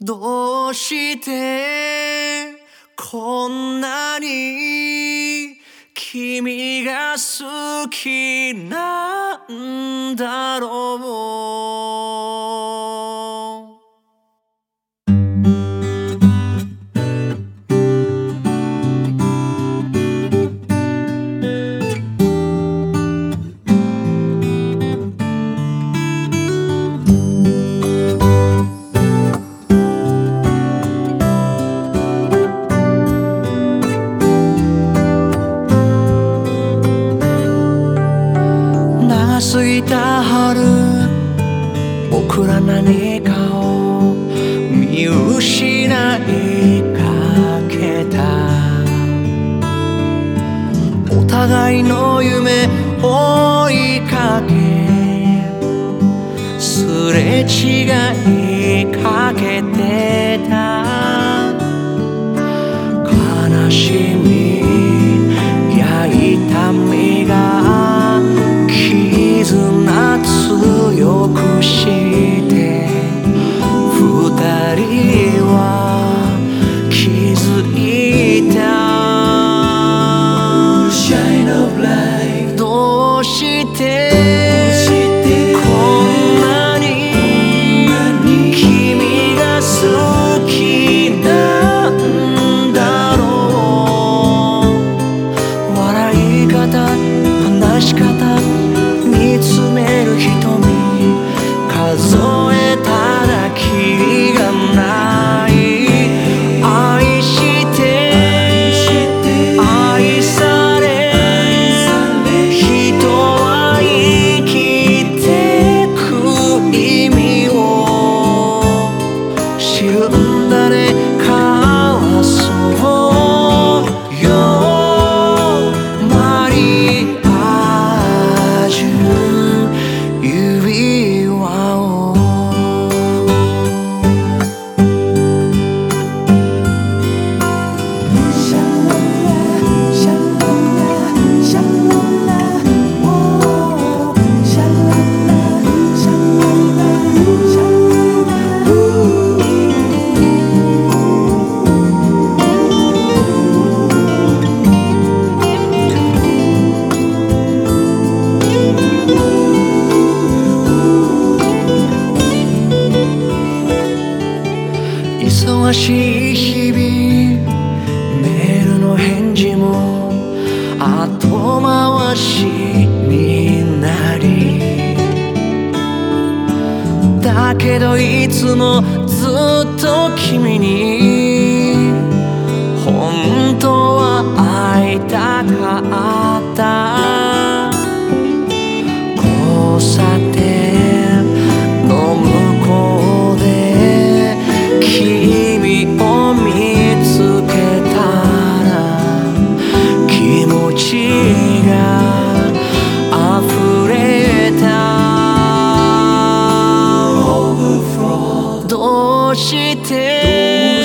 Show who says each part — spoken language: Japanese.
Speaker 1: どうしてこんなに君が好きなんだろう？過ぎた春僕ら何かを見失いかけた。お互いの夢追いかけすれ違いかけてた。忙しい日々メールの返事も後回しになりだけどいつもずっと君にちが溢れた。どうして？